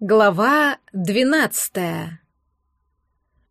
Глава двенадцатая.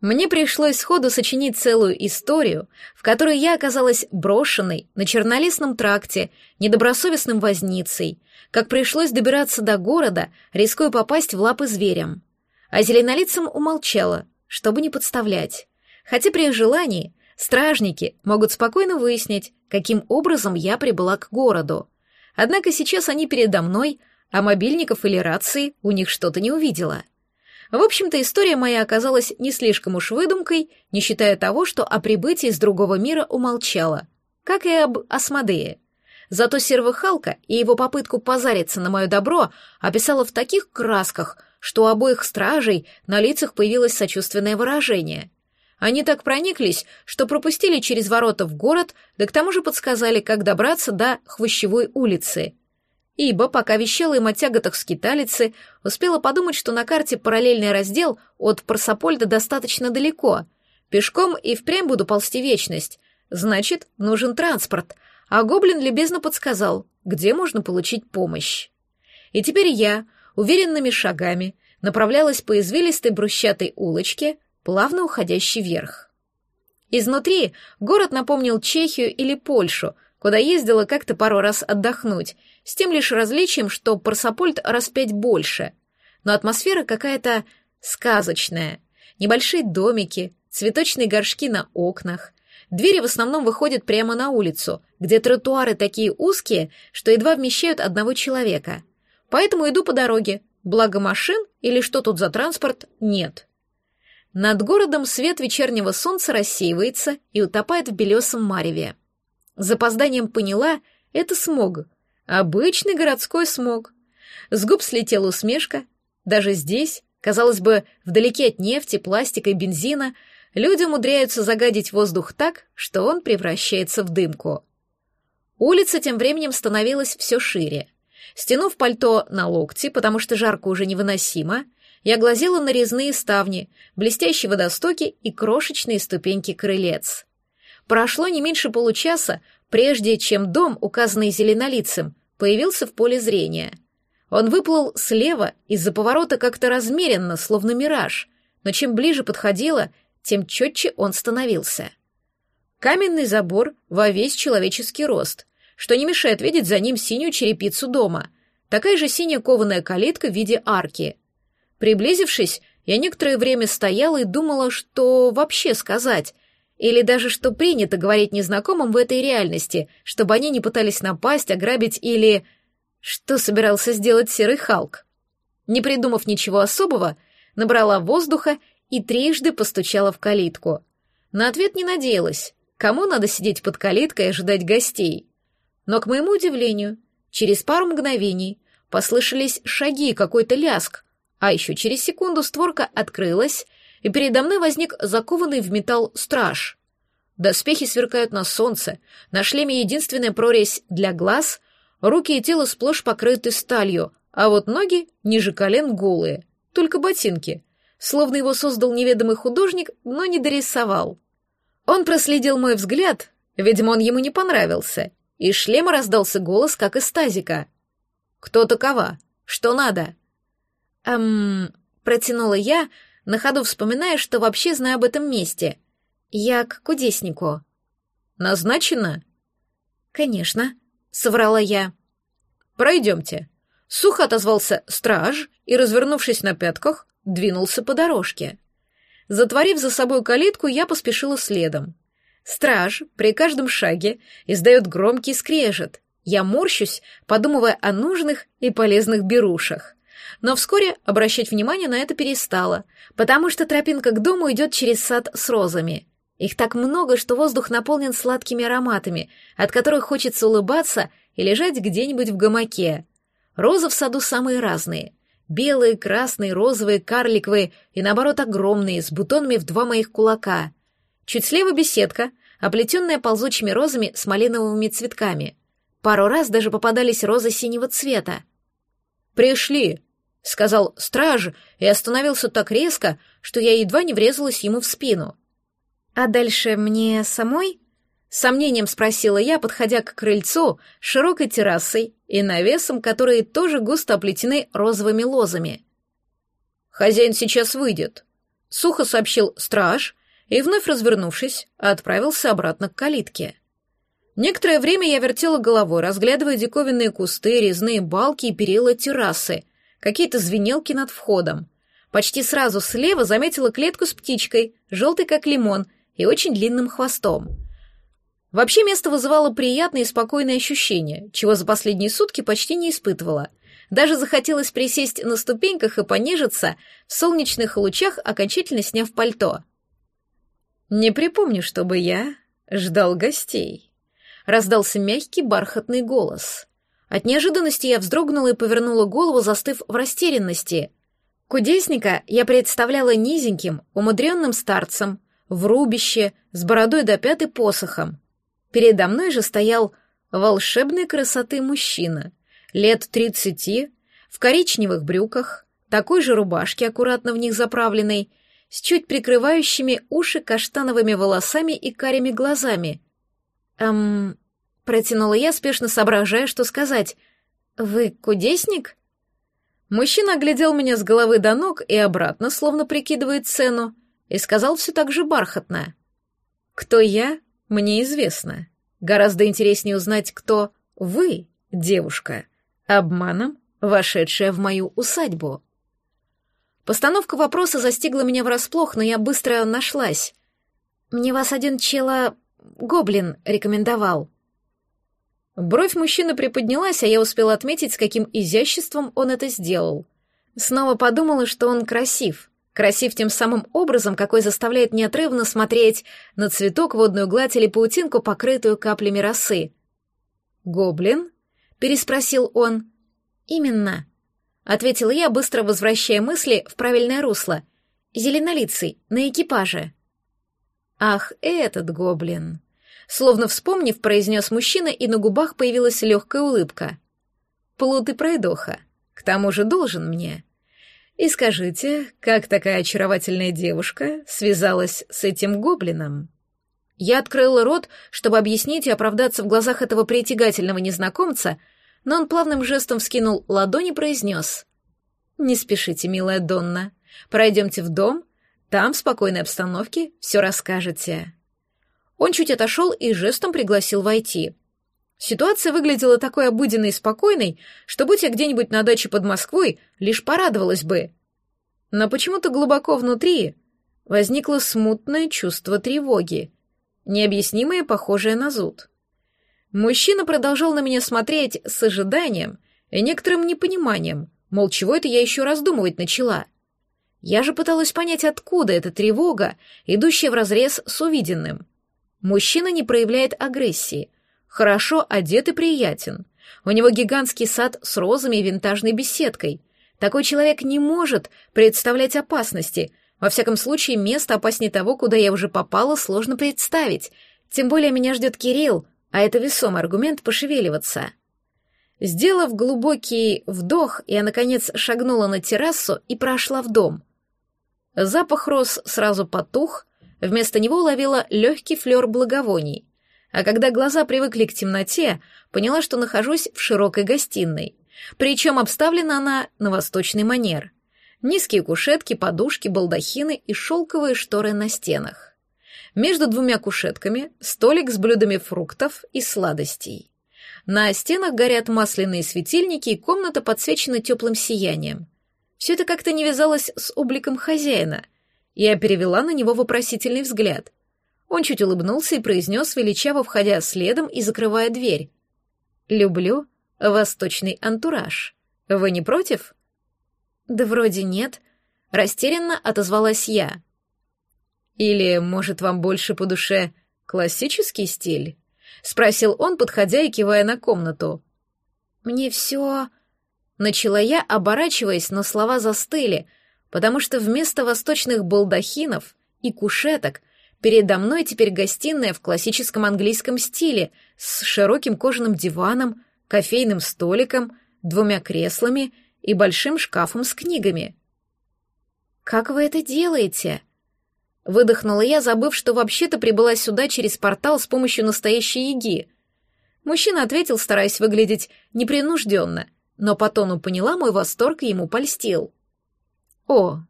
Мне пришлось сходу сочинить целую историю, в которой я оказалась брошенной на чернолесном тракте, недобросовестным возницей, как пришлось добираться до города, рискуя попасть в лапы зверям. А зеленолицам умолчала, чтобы не подставлять. Хотя при желании стражники могут спокойно выяснить, каким образом я прибыла к городу. Однако сейчас они передо мной — а мобильников или рации у них что-то не увидела. В общем-то, история моя оказалась не слишком уж выдумкой, не считая того, что о прибытии из другого мира умолчала, как и об Асмодее. Зато Сервыхалка и его попытку позариться на мое добро описала в таких красках, что у обоих стражей на лицах появилось сочувственное выражение. Они так прониклись, что пропустили через ворота в город, да к тому же подсказали, как добраться до Хвощевой улицы — ибо, пока вещала им о тяготах скиталицы, успела подумать, что на карте параллельный раздел от Парсапольда достаточно далеко. Пешком и впрямь буду ползти вечность. Значит, нужен транспорт, а гоблин любезно подсказал, где можно получить помощь. И теперь я, уверенными шагами, направлялась по извилистой брусчатой улочке, плавно уходящей вверх. Изнутри город напомнил Чехию или Польшу — куда ездила как-то пару раз отдохнуть, с тем лишь различием, что Парсапольт раз пять больше. Но атмосфера какая-то сказочная. Небольшие домики, цветочные горшки на окнах. Двери в основном выходят прямо на улицу, где тротуары такие узкие, что едва вмещают одного человека. Поэтому иду по дороге, благо машин или что тут за транспорт нет. Над городом свет вечернего солнца рассеивается и утопает в белесом мареве. С запозданием поняла, это смог. Обычный городской смог. С губ слетела усмешка. Даже здесь, казалось бы, вдалеке от нефти, пластика и бензина, люди умудряются загадить воздух так, что он превращается в дымку. Улица тем временем становилась все шире. Стянув пальто на локти, потому что жарко уже невыносимо, я глазела на резные ставни, блестящие водостоки и крошечные ступеньки крылец. Прошло не меньше получаса, прежде чем дом, указанный зеленолицем, появился в поле зрения. Он выплыл слева из-за поворота как-то размеренно, словно мираж, но чем ближе подходило, тем четче он становился. Каменный забор во весь человеческий рост, что не мешает видеть за ним синюю черепицу дома, такая же синяя кованая калитка в виде арки. Приблизившись, я некоторое время стояла и думала, что вообще сказать — или даже что принято говорить незнакомым в этой реальности, чтобы они не пытались напасть, ограбить или... Что собирался сделать Серый Халк? Не придумав ничего особого, набрала воздуха и трижды постучала в калитку. На ответ не надеялась. Кому надо сидеть под калиткой и ожидать гостей? Но, к моему удивлению, через пару мгновений послышались шаги какой-то ляск, а еще через секунду створка открылась, и передо мной возник закованный в металл страж. Доспехи сверкают на солнце, на шлеме единственная прорезь для глаз, руки и тело сплошь покрыты сталью, а вот ноги ниже колен голые, только ботинки, словно его создал неведомый художник, но не дорисовал. Он проследил мой взгляд, видимо, он ему не понравился, и шлема раздался голос, как из тазика. «Кто такова? Что надо?» «Эм...» — протянула я, на ходу вспоминая, что вообще знаю об этом месте. Я к кудеснику. Назначено? Конечно, соврала я. Пройдемте. Сухо отозвался страж и, развернувшись на пятках, двинулся по дорожке. Затворив за собой калитку, я поспешила следом. Страж при каждом шаге издает громкий скрежет. Я морщусь, подумывая о нужных и полезных берушах но вскоре обращать внимание на это перестала, потому что тропинка к дому идет через сад с розами. Их так много, что воздух наполнен сладкими ароматами, от которых хочется улыбаться и лежать где-нибудь в гамаке. Розы в саду самые разные. Белые, красные, розовые, карликовые и, наоборот, огромные, с бутонами в два моих кулака. Чуть слева беседка, оплетенная ползучими розами с малиновыми цветками. Пару раз даже попадались розы синего цвета. «Пришли!» — сказал страж и остановился так резко, что я едва не врезалась ему в спину. «А дальше мне самой?» — сомнением спросила я, подходя к крыльцу широкой террасой и навесом, которые тоже густо оплетены розовыми лозами. «Хозяин сейчас выйдет», — сухо сообщил страж и, вновь развернувшись, отправился обратно к калитке. Некоторое время я вертела головой, разглядывая диковинные кусты, резные балки и перила террасы, какие-то звенелки над входом. Почти сразу слева заметила клетку с птичкой, желтой как лимон и очень длинным хвостом. Вообще место вызывало приятные и спокойные ощущения, чего за последние сутки почти не испытывала. Даже захотелось присесть на ступеньках и понежиться в солнечных лучах, окончательно сняв пальто. «Не припомню, чтобы я ждал гостей», — раздался мягкий бархатный голос. От неожиданности я вздрогнула и повернула голову, застыв в растерянности. Кудесника я представляла низеньким, умудренным старцем, в рубище, с бородой до пят и посохом. Передо мной же стоял волшебной красоты мужчина, лет тридцати, в коричневых брюках, такой же рубашке, аккуратно в них заправленной, с чуть прикрывающими уши каштановыми волосами и карими глазами. «Эм...» — протянула я, спешно соображая, что сказать. «Вы кудесник?» Мужчина оглядел меня с головы до ног и обратно, словно прикидывает цену, и сказал все так же бархатно. «Кто я, мне известно. Гораздо интереснее узнать, кто вы, девушка, обманом вошедшая в мою усадьбу». Постановка вопроса застигла меня врасплох, но я быстро нашлась. «Мне вас один чела... гоблин рекомендовал». Бровь мужчины приподнялась, а я успела отметить, с каким изяществом он это сделал. Снова подумала, что он красив. Красив тем самым образом, какой заставляет неотрывно смотреть на цветок, водную гладь или паутинку, покрытую каплями росы. «Гоблин?» — переспросил он. «Именно», — ответила я, быстро возвращая мысли в правильное русло. «Зеленолицый, на экипаже». «Ах, этот гоблин!» Словно вспомнив, произнес мужчина, и на губах появилась легкая улыбка. «Плут и пройдоха. К тому же должен мне. И скажите, как такая очаровательная девушка связалась с этим гоблином?» Я открыла рот, чтобы объяснить и оправдаться в глазах этого притягательного незнакомца, но он плавным жестом вскинул ладонь и произнес. «Не спешите, милая Донна. Пройдемте в дом, там, в спокойной обстановке, все расскажете». Он чуть отошел и жестом пригласил войти. Ситуация выглядела такой обыденной и спокойной, что, будь я где-нибудь на даче под Москвой, лишь порадовалась бы. Но почему-то глубоко внутри возникло смутное чувство тревоги, необъяснимое, похожее на зуд. Мужчина продолжал на меня смотреть с ожиданием и некоторым непониманием, мол, чего это я еще раздумывать начала. Я же пыталась понять, откуда эта тревога, идущая вразрез с увиденным — Мужчина не проявляет агрессии, хорошо одет и приятен. У него гигантский сад с розами и винтажной беседкой. Такой человек не может представлять опасности. Во всяком случае, место опаснее того, куда я уже попала, сложно представить. Тем более меня ждет Кирилл, а это весомый аргумент пошевеливаться. Сделав глубокий вдох, я, наконец, шагнула на террасу и прошла в дом. Запах роз сразу потух, Вместо него уловила легкий флер благовоний. А когда глаза привыкли к темноте, поняла, что нахожусь в широкой гостиной. Причем обставлена она на восточный манер. Низкие кушетки, подушки, балдахины и шелковые шторы на стенах. Между двумя кушетками столик с блюдами фруктов и сладостей. На стенах горят масляные светильники, и комната подсвечена теплым сиянием. Все это как-то не вязалось с обликом хозяина — я перевела на него вопросительный взгляд. Он чуть улыбнулся и произнес, величаво входя следом и закрывая дверь. «Люблю восточный антураж. Вы не против?» «Да вроде нет», — растерянно отозвалась я. «Или, может, вам больше по душе классический стиль?» — спросил он, подходя и кивая на комнату. «Мне все...» Начала я, оборачиваясь, но слова застыли, потому что вместо восточных балдахинов и кушеток передо мной теперь гостиная в классическом английском стиле с широким кожаным диваном, кофейным столиком, двумя креслами и большим шкафом с книгами. «Как вы это делаете?» Выдохнула я, забыв, что вообще-то прибыла сюда через портал с помощью настоящей еги. Мужчина ответил, стараясь выглядеть непринужденно, но по тону поняла мой восторг ему польстил. О,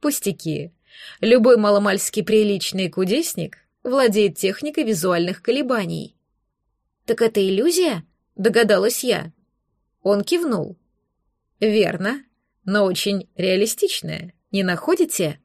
пустяки. Любой маломальски приличный кудесник владеет техникой визуальных колебаний. «Так это иллюзия?» — догадалась я. Он кивнул. «Верно, но очень реалистичная, не находите?»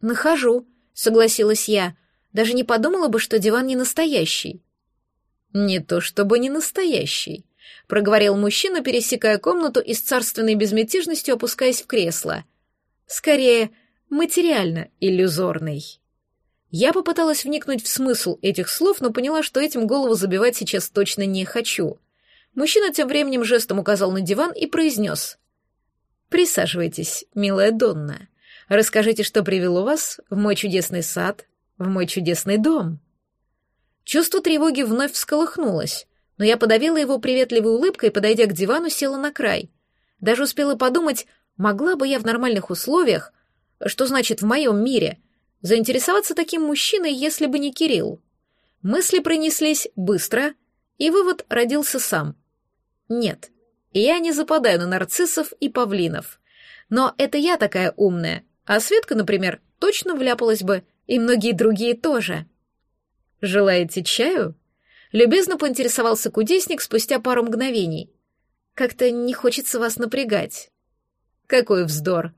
«Нахожу», — согласилась я. Даже не подумала бы, что диван не настоящий. «Не то чтобы не настоящий», — проговорил мужчина, пересекая комнату и с царственной безмятежностью опускаясь в кресло. «Скорее, материально иллюзорный». Я попыталась вникнуть в смысл этих слов, но поняла, что этим голову забивать сейчас точно не хочу. Мужчина тем временем жестом указал на диван и произнес. «Присаживайтесь, милая Донна. Расскажите, что привело вас в мой чудесный сад, в мой чудесный дом». Чувство тревоги вновь всколыхнулось, но я подавила его приветливой улыбкой подойдя к дивану, села на край. Даже успела подумать, могла бы я в нормальных условиях, что значит в моем мире, заинтересоваться таким мужчиной, если бы не Кирилл. Мысли пронеслись быстро, и вывод родился сам. Нет, я не западаю на нарциссов и павлинов. Но это я такая умная, а Светка, например, точно вляпалась бы, и многие другие тоже. «Желаете чаю?» Любезно поинтересовался кудесник спустя пару мгновений. «Как-то не хочется вас напрягать». «Какой вздор!»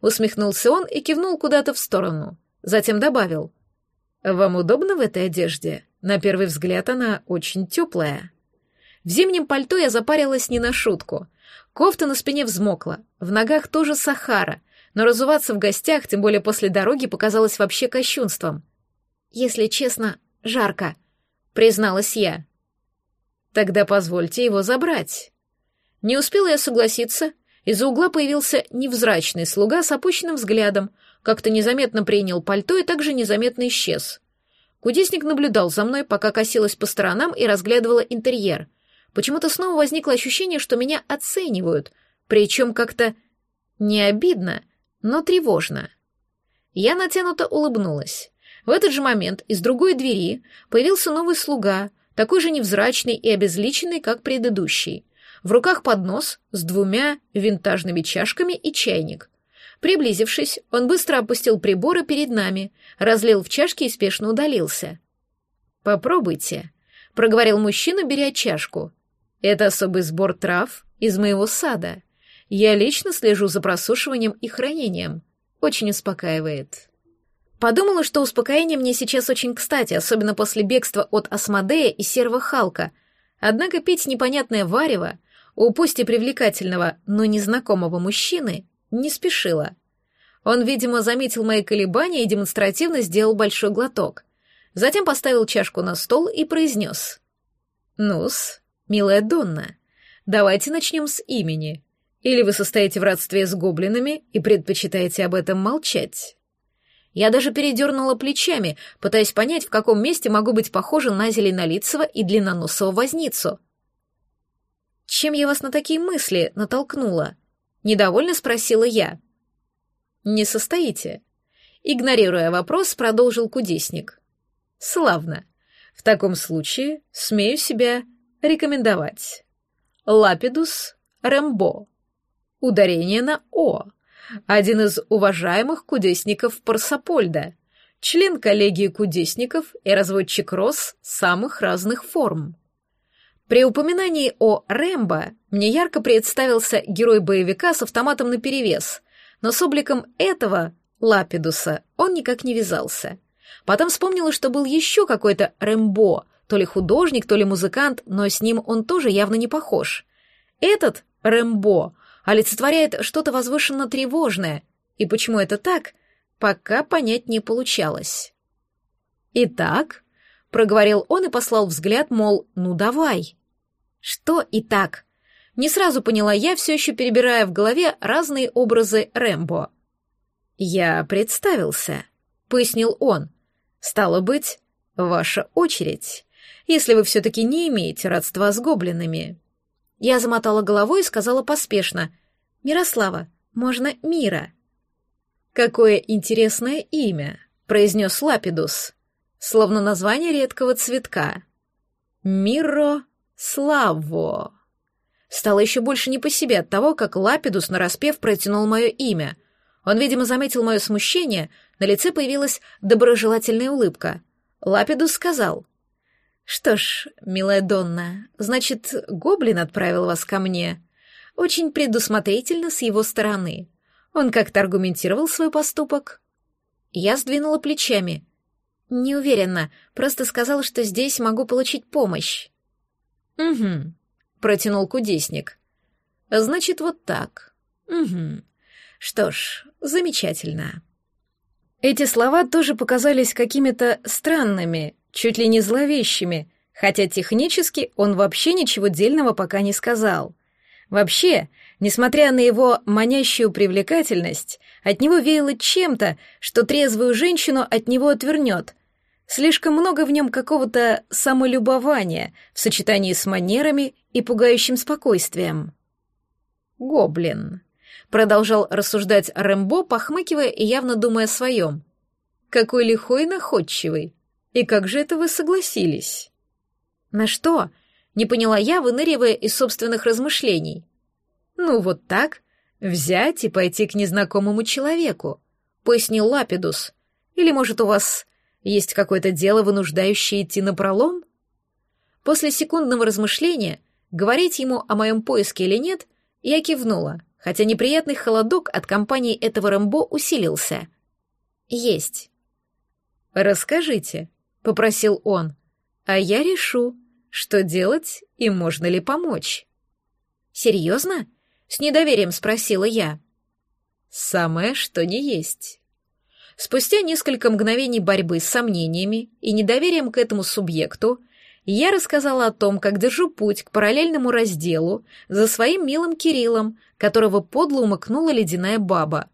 Усмехнулся он и кивнул куда-то в сторону. Затем добавил. «Вам удобно в этой одежде? На первый взгляд она очень теплая». В зимнем пальто я запарилась не на шутку. Кофта на спине взмокла, в ногах тоже сахара, но разуваться в гостях, тем более после дороги, показалось вообще кощунством. «Если честно, жарко», — призналась я. «Тогда позвольте его забрать». Не успела я согласиться, из-за угла появился невзрачный слуга с опущенным взглядом, как-то незаметно принял пальто и также незаметно исчез. Кудесник наблюдал за мной, пока косилась по сторонам и разглядывала интерьер. Почему-то снова возникло ощущение, что меня оценивают, причем как-то не обидно, но тревожно. Я натянуто улыбнулась. В этот же момент из другой двери появился новый слуга, такой же невзрачный и обезличенный, как предыдущий. В руках поднос с двумя винтажными чашками и чайник. Приблизившись, он быстро опустил приборы перед нами, разлил в чашки и спешно удалился. «Попробуйте», — проговорил мужчина, беря чашку. «Это особый сбор трав из моего сада. Я лично слежу за просушиванием и хранением. Очень успокаивает». Подумала, что успокоение мне сейчас очень кстати, особенно после бегства от Асмодея и серого Халка. Однако пить непонятное варево у пусть и привлекательного, но незнакомого мужчины не спешила. Он, видимо, заметил мои колебания и демонстративно сделал большой глоток. Затем поставил чашку на стол и произнес. «Ну-с, милая Донна, давайте начнем с имени. Или вы состоите в родстве с гоблинами и предпочитаете об этом молчать?» Я даже передернула плечами, пытаясь понять, в каком месте могу быть похожа на Зеленолицего и длинноносого возницу. «Чем я вас на такие мысли натолкнула?» Недовольно спросила я. «Не состоите?» Игнорируя вопрос, продолжил кудесник. «Славно. В таком случае смею себя рекомендовать. Лапидус Рэмбо. Ударение на «о». Один из уважаемых кудесников Парсапольда, член коллегии кудесников и разводчик роз самых разных форм. При упоминании о Рэмбо мне ярко представился герой боевика с автоматом наперевес, но с обликом этого Лапидуса он никак не вязался. Потом вспомнила, что был еще какой-то Рэмбо, то ли художник, то ли музыкант, но с ним он тоже явно не похож. Этот Рэмбо олицетворяет что-то возвышенно тревожное, и почему это так, пока понять не получалось. «Итак», — проговорил он и послал взгляд, мол, «ну давай». Что и так? Не сразу поняла я, все еще перебирая в голове разные образы Рэмбо. «Я представился», — пояснил он. «Стало быть, ваша очередь, если вы все-таки не имеете родства с гоблинами». Я замотала головой и сказала поспешно. «Мирослава, можно Мира». «Какое интересное имя», — произнес Лапидус, словно название редкого цветка. «Миро Славо. Стало еще больше не по себе от того, как Лапидус нараспев протянул мое имя. Он, видимо, заметил мое смущение, на лице появилась доброжелательная улыбка. Лапидус сказал. «Что ж, милая Донна, значит, гоблин отправил вас ко мне. Очень предусмотрительно с его стороны. Он как-то аргументировал свой поступок?» Я сдвинула плечами. «Не уверена, просто сказал, что здесь могу получить помощь». «Угу», — протянул кудесник. «Значит, вот так. Угу. Что ж, замечательно». Эти слова тоже показались какими-то странными, чуть ли не зловещими, хотя технически он вообще ничего дельного пока не сказал. Вообще, несмотря на его манящую привлекательность, от него веяло чем-то, что трезвую женщину от него отвернет. Слишком много в нем какого-то самолюбования в сочетании с манерами и пугающим спокойствием. «Гоблин», — продолжал рассуждать Рэмбо, похмыкивая и явно думая о своем. «Какой лихой и находчивый. И как же это вы согласились?» «На что?» — не поняла я, выныривая из собственных размышлений. «Ну, вот так. Взять и пойти к незнакомому человеку», — пояснил Лапидус. «Или, может, у вас есть какое-то дело, вынуждающее идти на пролом?» После секундного размышления, говорить ему о моем поиске или нет, я кивнула, хотя неприятный холодок от компании этого Рэмбо усилился. «Есть». «Расскажите», — попросил он, — «а я решу, что делать и можно ли помочь». «Серьезно?» — с недоверием спросила я. «Самое, что не есть». Спустя несколько мгновений борьбы с сомнениями и недоверием к этому субъекту, я рассказала о том, как держу путь к параллельному разделу за своим милым Кириллом, которого подло умыкнула ледяная баба.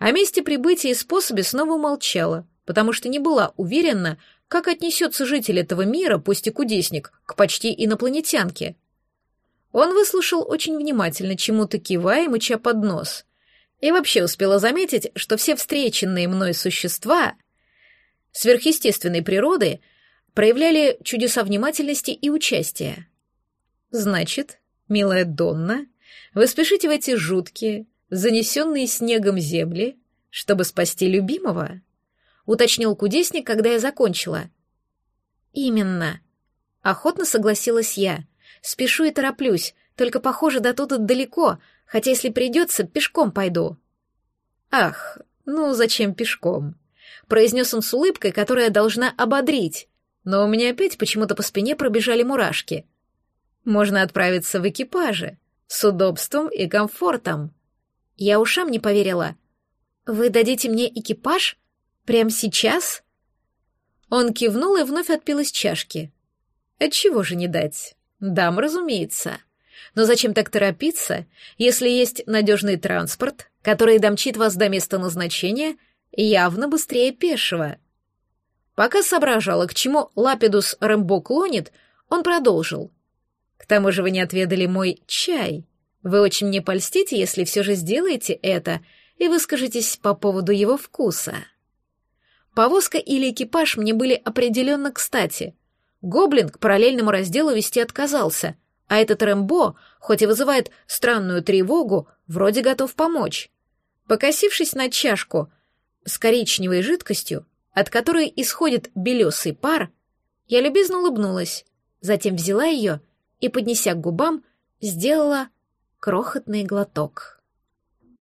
О месте прибытия и способе снова умолчала, потому что не была уверена, как отнесется житель этого мира, пусть и кудесник, к почти инопланетянке. Он выслушал очень внимательно, чему-то кивая и мыча под нос. И вообще успела заметить, что все встреченные мной существа сверхъестественной природы проявляли чудеса внимательности и участия. Значит, милая Донна, вы спешите в эти жуткие, занесенные снегом земли, чтобы спасти любимого? уточнил кудесник, когда я закончила. Именно. Охотно согласилась я. Спешу и тороплюсь, только, похоже, до туда далеко, хотя если придется, пешком пойду. Ах, ну зачем пешком? произнес он с улыбкой, которая должна ободрить, но у меня опять почему-то по спине пробежали мурашки. Можно отправиться в экипаже, с удобством и комфортом. Я ушам не поверила. Вы дадите мне экипаж? Прямо сейчас? Он кивнул и вновь отпил из чашки. Отчего же не дать? Дам, разумеется. Но зачем так торопиться, если есть надежный транспорт, который домчит вас до места назначения явно быстрее пешего? Пока соображала, к чему Лапидус Рэмбо клонит, он продолжил. К тому же вы не отведали мой чай. Вы очень мне польстите, если все же сделаете это и выскажетесь по поводу его вкуса. Повозка или экипаж мне были определенно кстати. Гоблин к параллельному разделу вести отказался, а этот Рэмбо, хоть и вызывает странную тревогу, вроде готов помочь. Покосившись на чашку с коричневой жидкостью, от которой исходит белесый пар, я любезно улыбнулась, затем взяла ее и, поднеся к губам, сделала крохотный глоток.